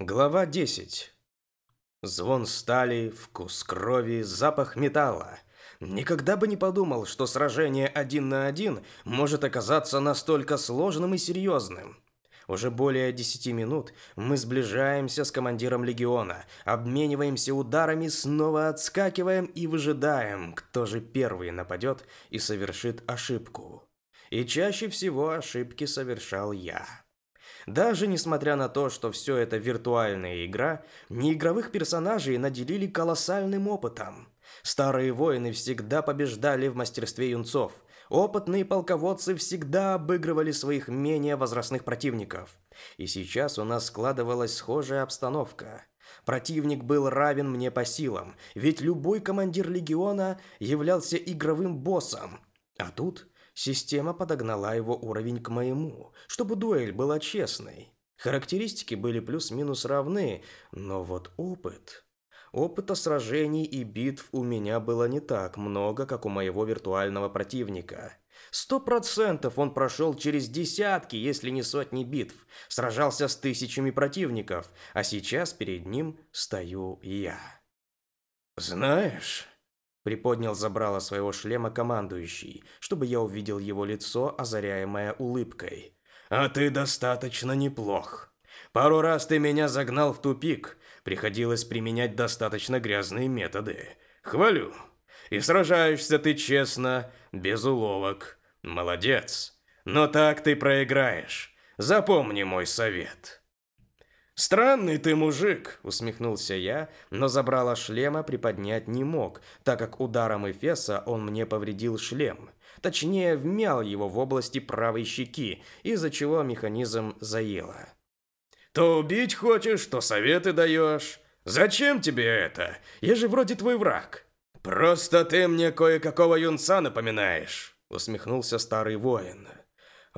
Глава 10. Звон стали, вкус крови, запах металла. Никогда бы не подумал, что сражение один на один может оказаться настолько сложным и серьезным. Уже более десяти минут мы сближаемся с командиром легиона, обмениваемся ударами, снова отскакиваем и выжидаем, кто же первый нападет и совершит ошибку. И чаще всего ошибки совершал я. Даже несмотря на то, что все это виртуальная игра, неигровых персонажей наделили колоссальным опытом. Старые воины всегда побеждали в мастерстве юнцов. Опытные полководцы всегда обыгрывали своих менее возрастных противников. И сейчас у нас складывалась схожая обстановка. Противник был равен мне по силам, ведь любой командир легиона являлся игровым боссом. А тут Система подогнала его уровень к моему, чтобы дуэль была честной. Характеристики были плюс-минус равны, но вот опыт... Опыта сражений и битв у меня было не так много, как у моего виртуального противника. Сто процентов он прошел через десятки, если не сотни битв, сражался с тысячами противников, а сейчас перед ним стою я. «Знаешь...» Приподнял забрало своего шлема командующий, чтобы я увидел его лицо, озаряемое улыбкой. «А ты достаточно неплох. Пару раз ты меня загнал в тупик. Приходилось применять достаточно грязные методы. Хвалю. И сражаешься ты честно, без уловок. Молодец. Но так ты проиграешь. Запомни мой совет». «Странный ты мужик», — усмехнулся я, но забрала шлема приподнять не мог, так как ударом Эфеса он мне повредил шлем. Точнее, вмял его в области правой щеки, из-за чего механизм заело. «То убить хочешь, то советы даешь. Зачем тебе это? Я же вроде твой враг». «Просто ты мне кое-какого юнца напоминаешь», — усмехнулся старый воин.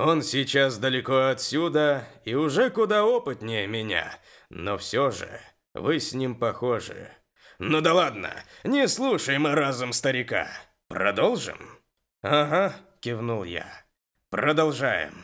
Он сейчас далеко отсюда и уже куда опытнее меня, но все же вы с ним похожи. Ну да ладно, не слушай мы разум старика. Продолжим? Ага, кивнул я. Продолжаем.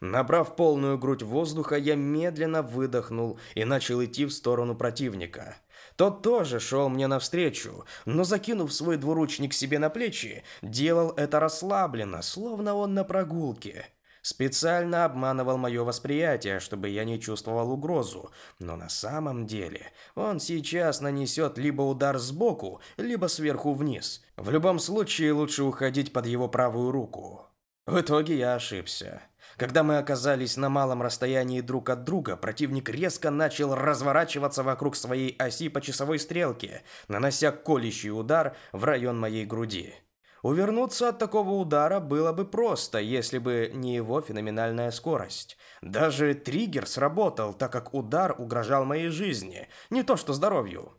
Набрав полную грудь воздуха, я медленно выдохнул и начал идти в сторону противника. Тот тоже шел мне навстречу, но закинув свой двуручник себе на плечи, делал это расслабленно, словно он на прогулке. Специально обманывал мое восприятие, чтобы я не чувствовал угрозу, но на самом деле он сейчас нанесет либо удар сбоку, либо сверху вниз. В любом случае лучше уходить под его правую руку. В итоге я ошибся. Когда мы оказались на малом расстоянии друг от друга, противник резко начал разворачиваться вокруг своей оси по часовой стрелке, нанося колющий удар в район моей груди. Увернуться от такого удара было бы просто, если бы не его феноменальная скорость. Даже триггер сработал, так как удар угрожал моей жизни, не то что здоровью.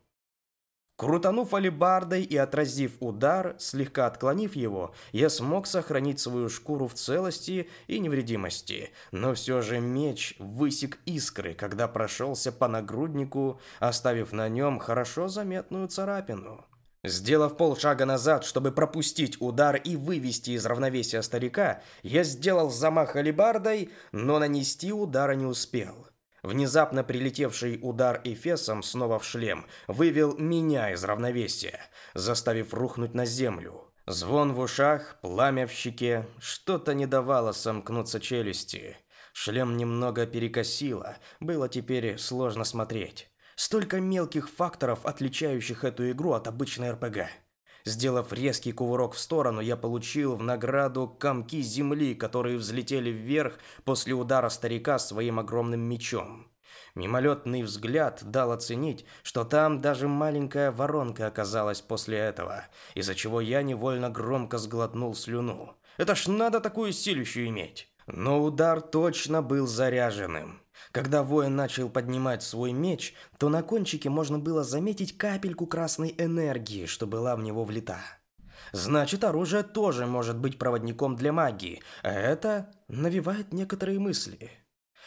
Крутанув алебардой и отразив удар, слегка отклонив его, я смог сохранить свою шкуру в целости и невредимости. Но все же меч высек искры, когда прошелся по нагруднику, оставив на нем хорошо заметную царапину. Сделав полшага назад, чтобы пропустить удар и вывести из равновесия старика, я сделал замах алебардой, но нанести удара не успел. Внезапно прилетевший удар Эфесом снова в шлем вывел меня из равновесия, заставив рухнуть на землю. Звон в ушах, пламя в щеке, что-то не давало сомкнуться челюсти. Шлем немного перекосило, было теперь сложно смотреть. Столько мелких факторов, отличающих эту игру от обычной РПГ. Сделав резкий кувырок в сторону, я получил в награду комки земли, которые взлетели вверх после удара старика своим огромным мечом. Мимолетный взгляд дал оценить, что там даже маленькая воронка оказалась после этого, из-за чего я невольно громко сглотнул слюну. Это ж надо такую силищу иметь. Но удар точно был заряженным. Когда воин начал поднимать свой меч, то на кончике можно было заметить капельку красной энергии, что была в него влита. Значит, оружие тоже может быть проводником для магии, а это навевает некоторые мысли.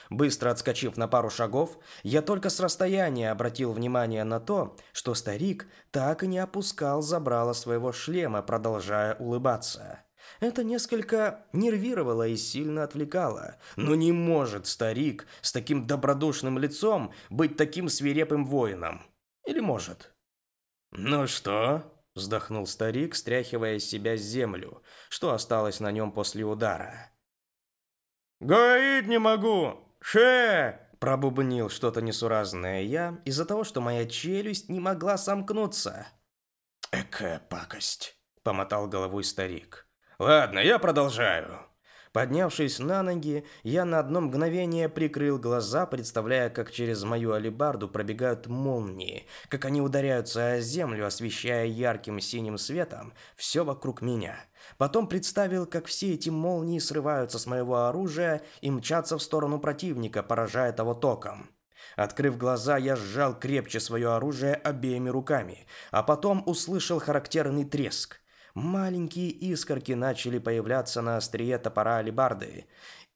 Быстро отскочив на пару шагов, я только с расстояния обратил внимание на то, что старик так и не опускал забрало своего шлема, продолжая улыбаться. Это несколько нервировало и сильно отвлекало. Но не может старик с таким добродушным лицом быть таким свирепым воином. Или может? «Ну что?» – вздохнул старик, стряхивая с себя землю, что осталось на нем после удара. «Говорить не могу! Ше!» Пробубнил что-то несуразное я из-за того, что моя челюсть не могла сомкнуться. «Экая пакость!» – помотал головой старик. «Ладно, я продолжаю». Поднявшись на ноги, я на одно мгновение прикрыл глаза, представляя, как через мою алебарду пробегают молнии, как они ударяются о землю, освещая ярким синим светом все вокруг меня. Потом представил, как все эти молнии срываются с моего оружия и мчатся в сторону противника, поражая того током. Открыв глаза, я сжал крепче свое оружие обеими руками, а потом услышал характерный треск. Маленькие искорки начали появляться на острие топора алебарды,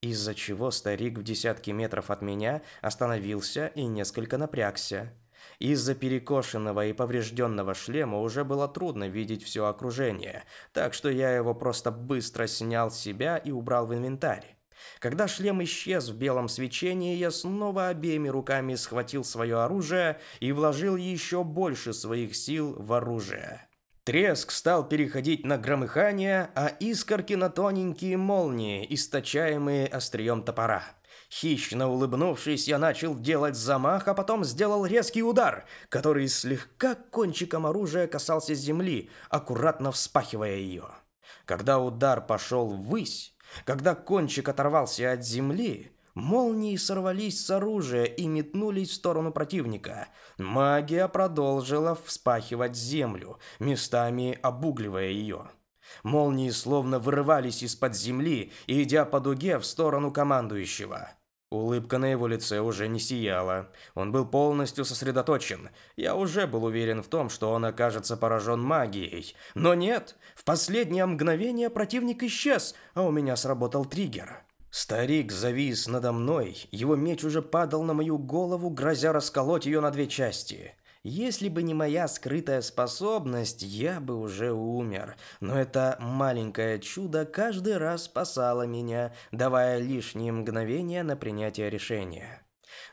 из-за чего старик в десятки метров от меня остановился и несколько напрягся. Из-за перекошенного и поврежденного шлема уже было трудно видеть все окружение, так что я его просто быстро снял с себя и убрал в инвентарь. Когда шлем исчез в белом свечении, я снова обеими руками схватил свое оружие и вложил еще больше своих сил в оружие. Треск стал переходить на громыхание, а искорки на тоненькие молнии, источаемые острием топора. Хищно улыбнувшись, я начал делать замах, а потом сделал резкий удар, который слегка кончиком оружия касался земли, аккуратно вспахивая ее. Когда удар пошел ввысь, когда кончик оторвался от земли, молнии сорвались с оружия и метнулись в сторону противника. Магия продолжила вспахивать землю, местами обугливая ее. Молнии словно вырывались из-под земли, идя по дуге в сторону командующего. Улыбка на его лице уже не сияла. Он был полностью сосредоточен. Я уже был уверен в том, что он окажется поражен магией. Но нет, в последнее мгновение противник исчез, а у меня сработал триггер. Старик завис надо мной, его меч уже падал на мою голову, грозя расколоть ее на две части. Если бы не моя скрытая способность, я бы уже умер. Но это маленькое чудо каждый раз спасало меня, давая лишние мгновения на принятие решения.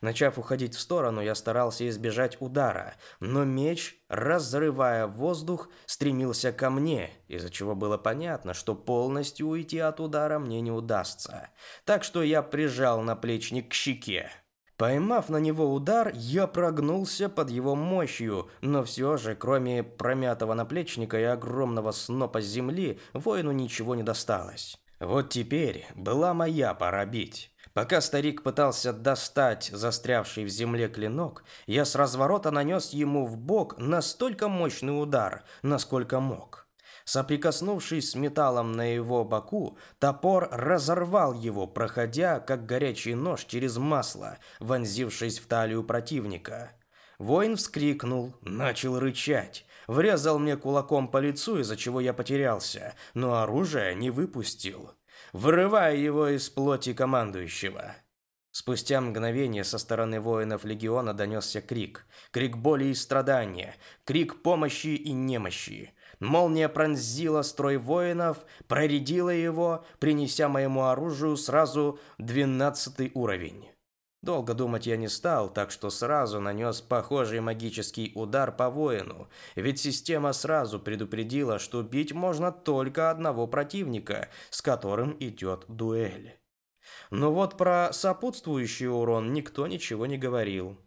Начав уходить в сторону, я старался избежать удара, но меч, разрывая воздух, стремился ко мне, из-за чего было понятно, что полностью уйти от удара мне не удастся. Так что я прижал наплечник к щеке. Поймав на него удар, я прогнулся под его мощью, но все же, кроме промятого наплечника и огромного снопа земли, воину ничего не досталось. Вот теперь была моя пора бить. Пока старик пытался достать застрявший в земле клинок, я с разворота нанес ему в бок настолько мощный удар, насколько мог. Соприкоснувшись с металлом на его боку, топор разорвал его, проходя, как горячий нож через масло, вонзившись в талию противника. Воин вскрикнул, начал рычать, врезал мне кулаком по лицу, из-за чего я потерялся, но оружие не выпустил, вырывая его из плоти командующего. Спустя мгновение со стороны воинов легиона донесся крик. Крик боли и страдания, крик помощи и немощи. Молния пронзила строй воинов, проредила его, принеся моему оружию сразу двенадцатый уровень. Долго думать я не стал, так что сразу нанес похожий магический удар по воину, ведь система сразу предупредила, что бить можно только одного противника, с которым идет дуэль. Но вот про сопутствующий урон никто ничего не говорил.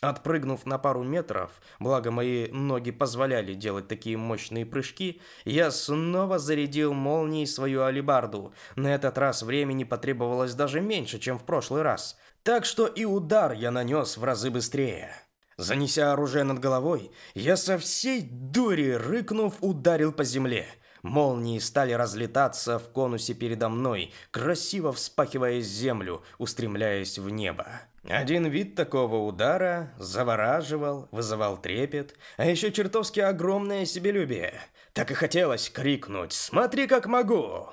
Отпрыгнув на пару метров, благо мои ноги позволяли делать такие мощные прыжки, я снова зарядил молнией свою алебарду. На этот раз времени потребовалось даже меньше, чем в прошлый раз. Так что и удар я нанес в разы быстрее. Занеся оружие над головой, я со всей дури, рыкнув, ударил по земле – Молнии стали разлетаться в конусе передо мной, красиво вспахивая землю, устремляясь в небо. Один вид такого удара завораживал, вызывал трепет, а еще чертовски огромное себелюбие. Так и хотелось крикнуть «Смотри, как могу!».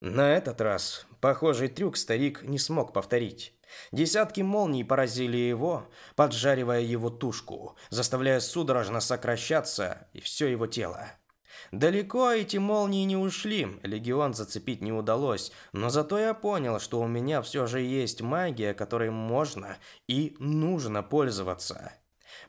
На этот раз похожий трюк старик не смог повторить. Десятки молний поразили его, поджаривая его тушку, заставляя судорожно сокращаться и все его тело. Далеко эти молнии не ушли, легион зацепить не удалось, но зато я понял, что у меня все же есть магия, которой можно и нужно пользоваться.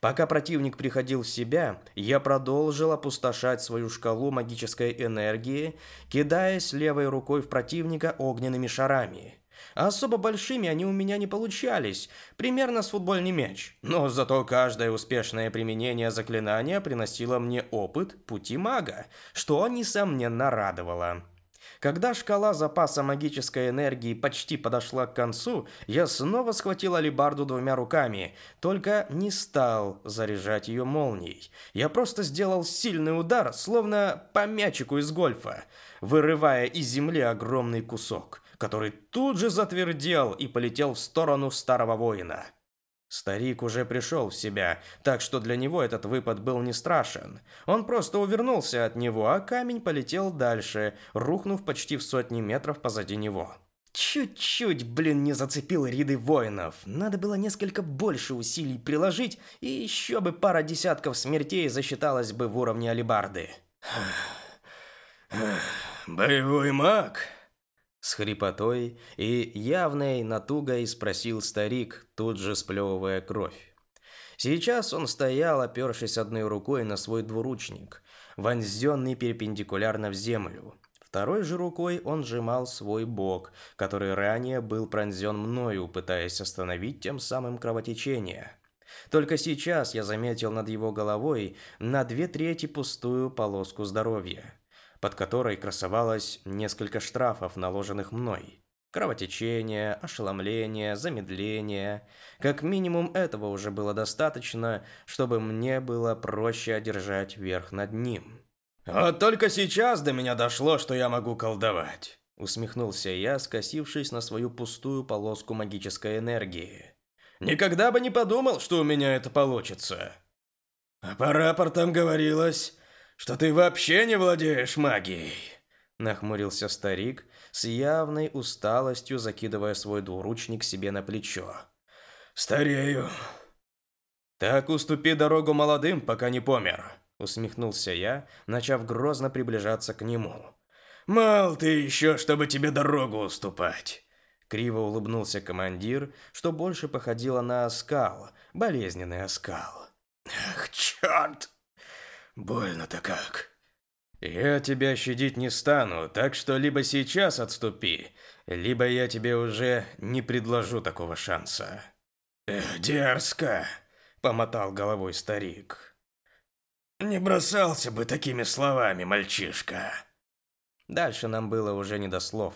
Пока противник приходил в себя, я продолжил опустошать свою шкалу магической энергии, кидаясь левой рукой в противника огненными шарами. Особо большими они у меня не получались, примерно с футбольный мяч. Но зато каждое успешное применение заклинания приносило мне опыт пути мага, что, несомненно, радовало. Когда шкала запаса магической энергии почти подошла к концу, я снова схватил алебарду двумя руками, только не стал заряжать ее молнией. Я просто сделал сильный удар, словно по мячику из гольфа, вырывая из земли огромный кусок который тут же затвердел и полетел в сторону старого воина. Старик уже пришел в себя, так что для него этот выпад был не страшен. Он просто увернулся от него, а камень полетел дальше, рухнув почти в сотни метров позади него. Чуть-чуть, блин, не зацепил ряды воинов. Надо было несколько больше усилий приложить, и еще бы пара десятков смертей засчиталась бы в уровне алибарды. «Боевой маг?» С хрипотой и явной натугой спросил старик, тут же сплевывая кровь. Сейчас он стоял, опершись одной рукой на свой двуручник, вонзенный перпендикулярно в землю. Второй же рукой он сжимал свой бок, который ранее был пронзен мною, пытаясь остановить тем самым кровотечение. Только сейчас я заметил над его головой на две трети пустую полоску здоровья под которой красовалось несколько штрафов, наложенных мной. Кровотечение, ошеломление, замедление. Как минимум этого уже было достаточно, чтобы мне было проще одержать верх над ним. «Вот только сейчас до меня дошло, что я могу колдовать», усмехнулся я, скосившись на свою пустую полоску магической энергии. «Никогда бы не подумал, что у меня это получится». «А по рапортам говорилось, что ты вообще не владеешь магией!» Нахмурился старик, с явной усталостью закидывая свой двуручник себе на плечо. «Старею!» «Так уступи дорогу молодым, пока не помер!» Усмехнулся я, начав грозно приближаться к нему. «Мал ты еще, чтобы тебе дорогу уступать!» Криво улыбнулся командир, что больше походило на оскал, болезненный оскал. «Ах, черт!» Больно-то как. Я тебя щадить не стану, так что либо сейчас отступи, либо я тебе уже не предложу такого шанса. Эх, дерзко, помотал головой старик. Не бросался бы такими словами, мальчишка. Дальше нам было уже не до слов.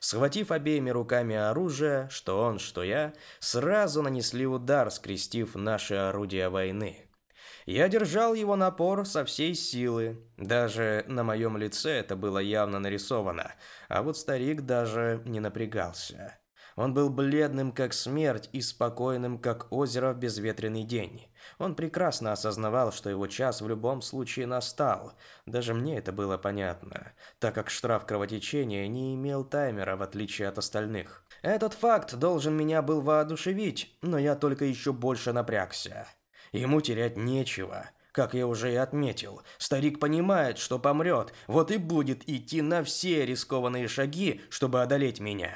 Схватив обеими руками оружие, что он, что я, сразу нанесли удар, скрестив наши орудия войны. Я держал его напор со всей силы. Даже на моем лице это было явно нарисовано, а вот старик даже не напрягался. Он был бледным, как смерть, и спокойным, как озеро в безветренный день. Он прекрасно осознавал, что его час в любом случае настал. Даже мне это было понятно, так как штраф кровотечения не имел таймера, в отличие от остальных. Этот факт должен меня был воодушевить, но я только еще больше напрягся. Ему терять нечего. Как я уже и отметил, старик понимает, что помрет, вот и будет идти на все рискованные шаги, чтобы одолеть меня.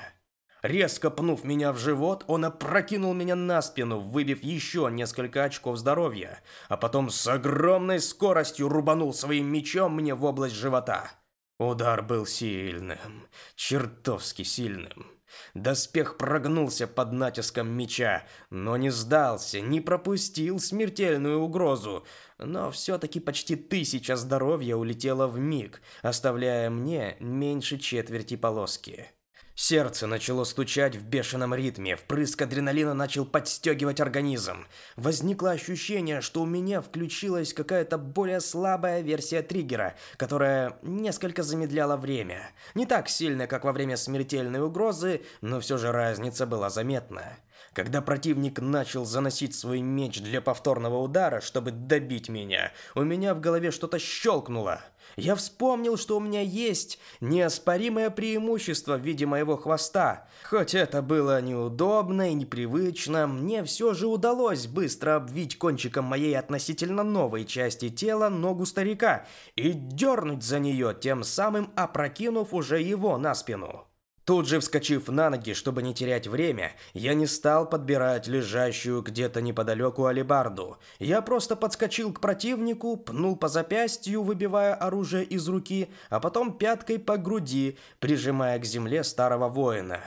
Резко пнув меня в живот, он опрокинул меня на спину, выбив еще несколько очков здоровья, а потом с огромной скоростью рубанул своим мечом мне в область живота. Удар был сильным, чертовски сильным. Доспех прогнулся под натиском меча, но не сдался, не пропустил смертельную угрозу. Но все-таки почти тысяча здоровья улетела в миг, оставляя мне меньше четверти полоски. Сердце начало стучать в бешеном ритме, впрыск адреналина начал подстегивать организм. Возникло ощущение, что у меня включилась какая-то более слабая версия триггера, которая несколько замедляла время. Не так сильно, как во время смертельной угрозы, но все же разница была заметна. Когда противник начал заносить свой меч для повторного удара, чтобы добить меня, у меня в голове что-то щелкнуло. Я вспомнил, что у меня есть неоспоримое преимущество в виде моего хвоста. Хоть это было неудобно и непривычно, мне все же удалось быстро обвить кончиком моей относительно новой части тела ногу старика и дернуть за нее, тем самым опрокинув уже его на спину. Тут же вскочив на ноги, чтобы не терять время, я не стал подбирать лежащую где-то неподалеку алебарду. Я просто подскочил к противнику, пнул по запястью, выбивая оружие из руки, а потом пяткой по груди, прижимая к земле старого воина.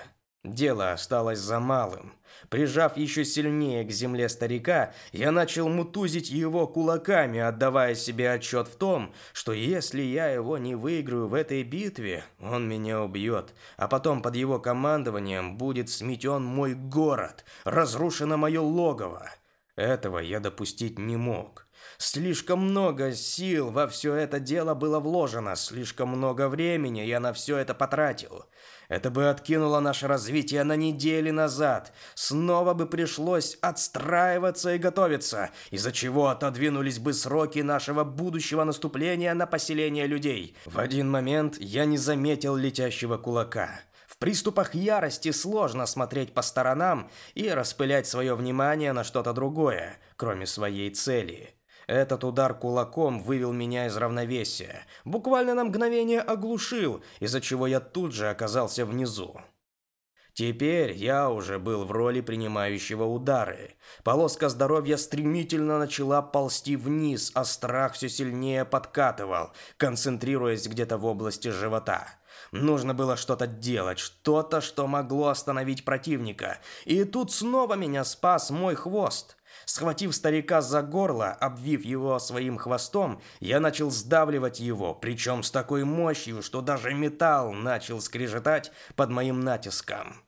Дело осталось за малым. Прижав еще сильнее к земле старика, я начал мутузить его кулаками, отдавая себе отчет в том, что если я его не выиграю в этой битве, он меня убьет, а потом под его командованием будет сметен мой город, разрушено мое логово. Этого я допустить не мог. Слишком много сил во все это дело было вложено, слишком много времени я на все это потратил. Это бы откинуло наше развитие на недели назад. Снова бы пришлось отстраиваться и готовиться, из-за чего отодвинулись бы сроки нашего будущего наступления на поселение людей. В один момент я не заметил летящего кулака. В приступах ярости сложно смотреть по сторонам и распылять свое внимание на что-то другое, кроме своей цели. Этот удар кулаком вывел меня из равновесия, буквально на мгновение оглушил, из-за чего я тут же оказался внизу. Теперь я уже был в роли принимающего удары. Полоска здоровья стремительно начала ползти вниз, а страх все сильнее подкатывал, концентрируясь где-то в области живота. Нужно было что-то делать, что-то, что могло остановить противника. И тут снова меня спас мой хвост. Схватив старика за горло, обвив его своим хвостом, я начал сдавливать его, причем с такой мощью, что даже металл начал скрежетать под моим натиском.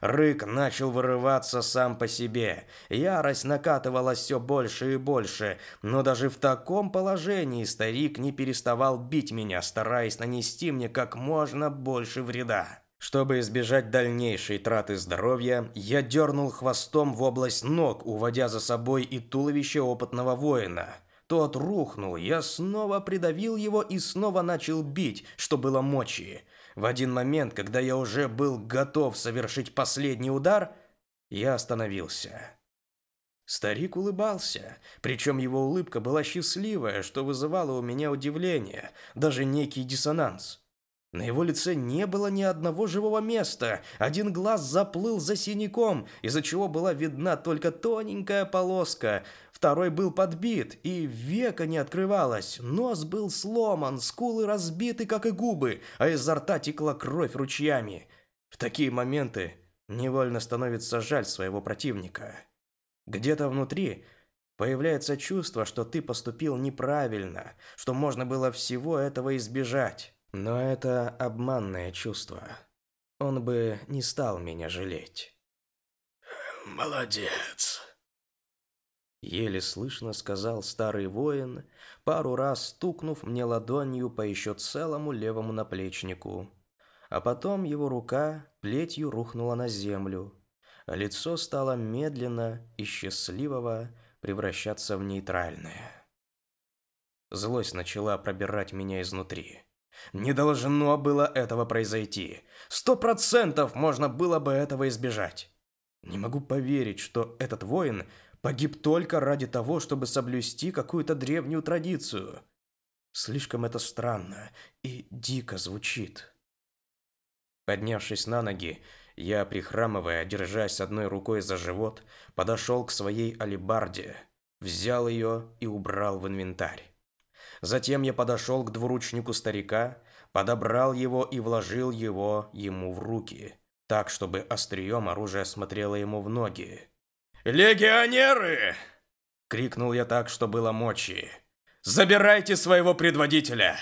Рык начал вырываться сам по себе. Ярость накатывалась все больше и больше, но даже в таком положении старик не переставал бить меня, стараясь нанести мне как можно больше вреда. Чтобы избежать дальнейшей траты здоровья, я дернул хвостом в область ног, уводя за собой и туловище опытного воина. Тот рухнул, я снова придавил его и снова начал бить, что было мочи. В один момент, когда я уже был готов совершить последний удар, я остановился. Старик улыбался, причем его улыбка была счастливая, что вызывало у меня удивление, даже некий диссонанс. На его лице не было ни одного живого места. Один глаз заплыл за синяком, из-за чего была видна только тоненькая полоска. Второй был подбит, и века не открывалось. Нос был сломан, скулы разбиты, как и губы, а изо рта текла кровь ручьями. В такие моменты невольно становится жаль своего противника. Где-то внутри появляется чувство, что ты поступил неправильно, что можно было всего этого избежать. Но это обманное чувство. Он бы не стал меня жалеть. «Молодец!» Еле слышно сказал старый воин, пару раз стукнув мне ладонью по еще целому левому наплечнику. А потом его рука плетью рухнула на землю, а лицо стало медленно и счастливого превращаться в нейтральное. Злость начала пробирать меня изнутри. Не должно было этого произойти. Сто процентов можно было бы этого избежать. Не могу поверить, что этот воин погиб только ради того, чтобы соблюсти какую-то древнюю традицию. Слишком это странно и дико звучит. Поднявшись на ноги, я, прихрамывая, держась одной рукой за живот, подошел к своей алебарде, взял ее и убрал в инвентарь. Затем я подошел к двуручнику старика, подобрал его и вложил его ему в руки, так, чтобы острием оружия смотрело ему в ноги. «Легионеры!» — крикнул я так, что было мочи. «Забирайте своего предводителя!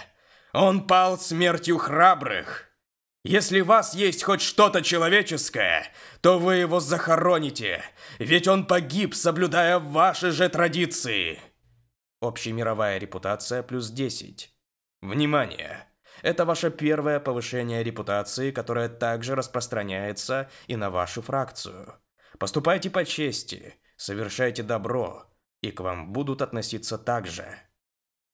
Он пал смертью храбрых!» Если у вас есть хоть что-то человеческое, то вы его захороните, ведь он погиб, соблюдая ваши же традиции. Общемировая репутация плюс 10. Внимание! Это ваше первое повышение репутации, которое также распространяется и на вашу фракцию. Поступайте по чести, совершайте добро, и к вам будут относиться так же.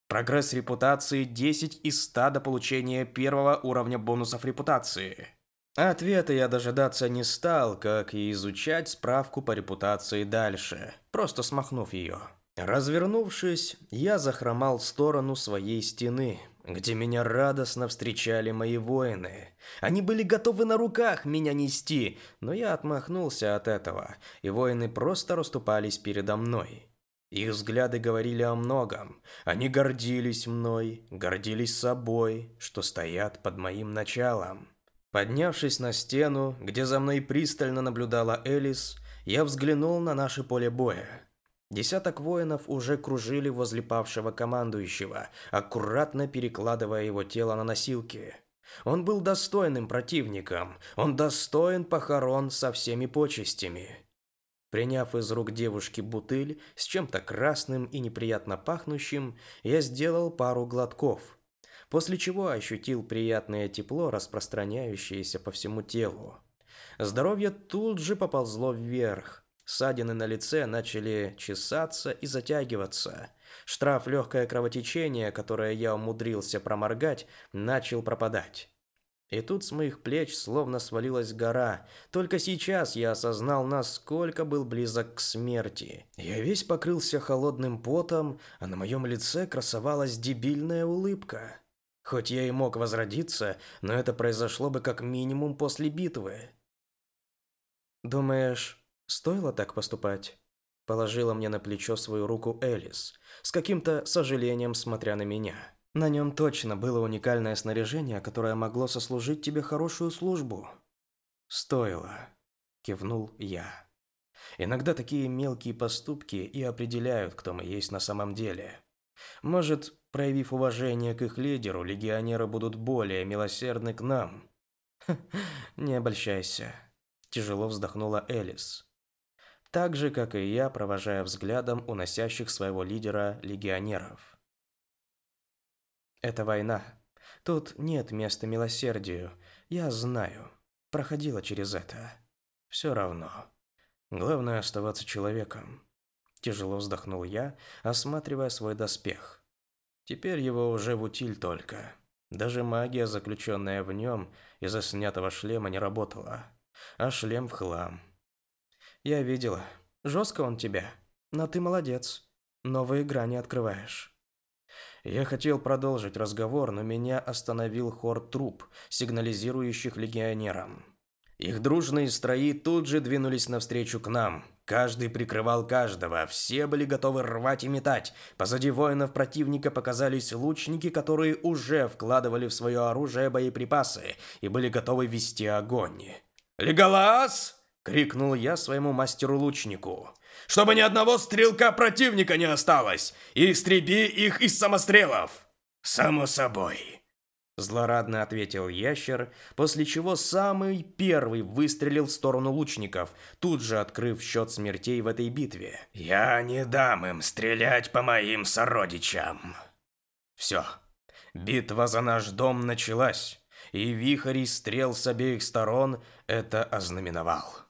Прогресс репутации 10 из 100 до получения первого уровня бонусов репутации. Ответа я дожидаться не стал, как и изучать справку по репутации дальше, просто смахнув ее. Развернувшись, я захромал в сторону своей стены, где меня радостно встречали мои воины. Они были готовы на руках меня нести, но я отмахнулся от этого, и воины просто расступались передо мной. Их взгляды говорили о многом. Они гордились мной, гордились собой, что стоят под моим началом. Поднявшись на стену, где за мной пристально наблюдала Элис, я взглянул на наше поле боя. Десяток воинов уже кружили возле павшего командующего, аккуратно перекладывая его тело на носилки. Он был достойным противником, он достоин похорон со всеми почестями. Приняв из рук девушки бутыль с чем-то красным и неприятно пахнущим, я сделал пару глотков, после чего ощутил приятное тепло, распространяющееся по всему телу. Здоровье тут же поползло вверх, Ссадины на лице начали чесаться и затягиваться. Штраф легкое кровотечение, которое я умудрился проморгать, начал пропадать. И тут с моих плеч словно свалилась гора. Только сейчас я осознал, насколько был близок к смерти. Я весь покрылся холодным потом, а на моем лице красовалась дебильная улыбка. Хоть я и мог возродиться, но это произошло бы как минимум после битвы. Думаешь, Стоило так поступать? Положила мне на плечо свою руку Элис, с каким-то сожалением смотря на меня. На нем точно было уникальное снаряжение, которое могло сослужить тебе хорошую службу. Стоило, кивнул я. Иногда такие мелкие поступки и определяют, кто мы есть на самом деле. Может, проявив уважение к их лидеру, легионеры будут более милосердны к нам. не обольщайся, тяжело вздохнула Элис так же, как и я, провожая взглядом уносящих своего лидера легионеров. Это война. Тут нет места милосердию. Я знаю. Проходила через это. Все равно. Главное оставаться человеком. Тяжело вздохнул я, осматривая свой доспех. Теперь его уже в утиль только. Даже магия, заключенная в нем из-за снятого шлема, не работала. А шлем в хлам. Я видела. Жестко он тебя. Но ты молодец. Новые грани открываешь. Я хотел продолжить разговор, но меня остановил хор труп, сигнализирующих легионерам. Их дружные строи тут же двинулись навстречу к нам. Каждый прикрывал каждого, все были готовы рвать и метать. Позади воинов противника показались лучники, которые уже вкладывали в свое оружие боеприпасы и были готовы вести огонь. «Леголас!» — крикнул я своему мастеру-лучнику. «Чтобы ни одного стрелка противника не осталось! И истреби их из самострелов!» «Само собой!» Злорадно ответил ящер, после чего самый первый выстрелил в сторону лучников, тут же открыв счет смертей в этой битве. «Я не дам им стрелять по моим сородичам!» Все. Битва за наш дом началась, и вихрь стрел с обеих сторон это ознаменовал.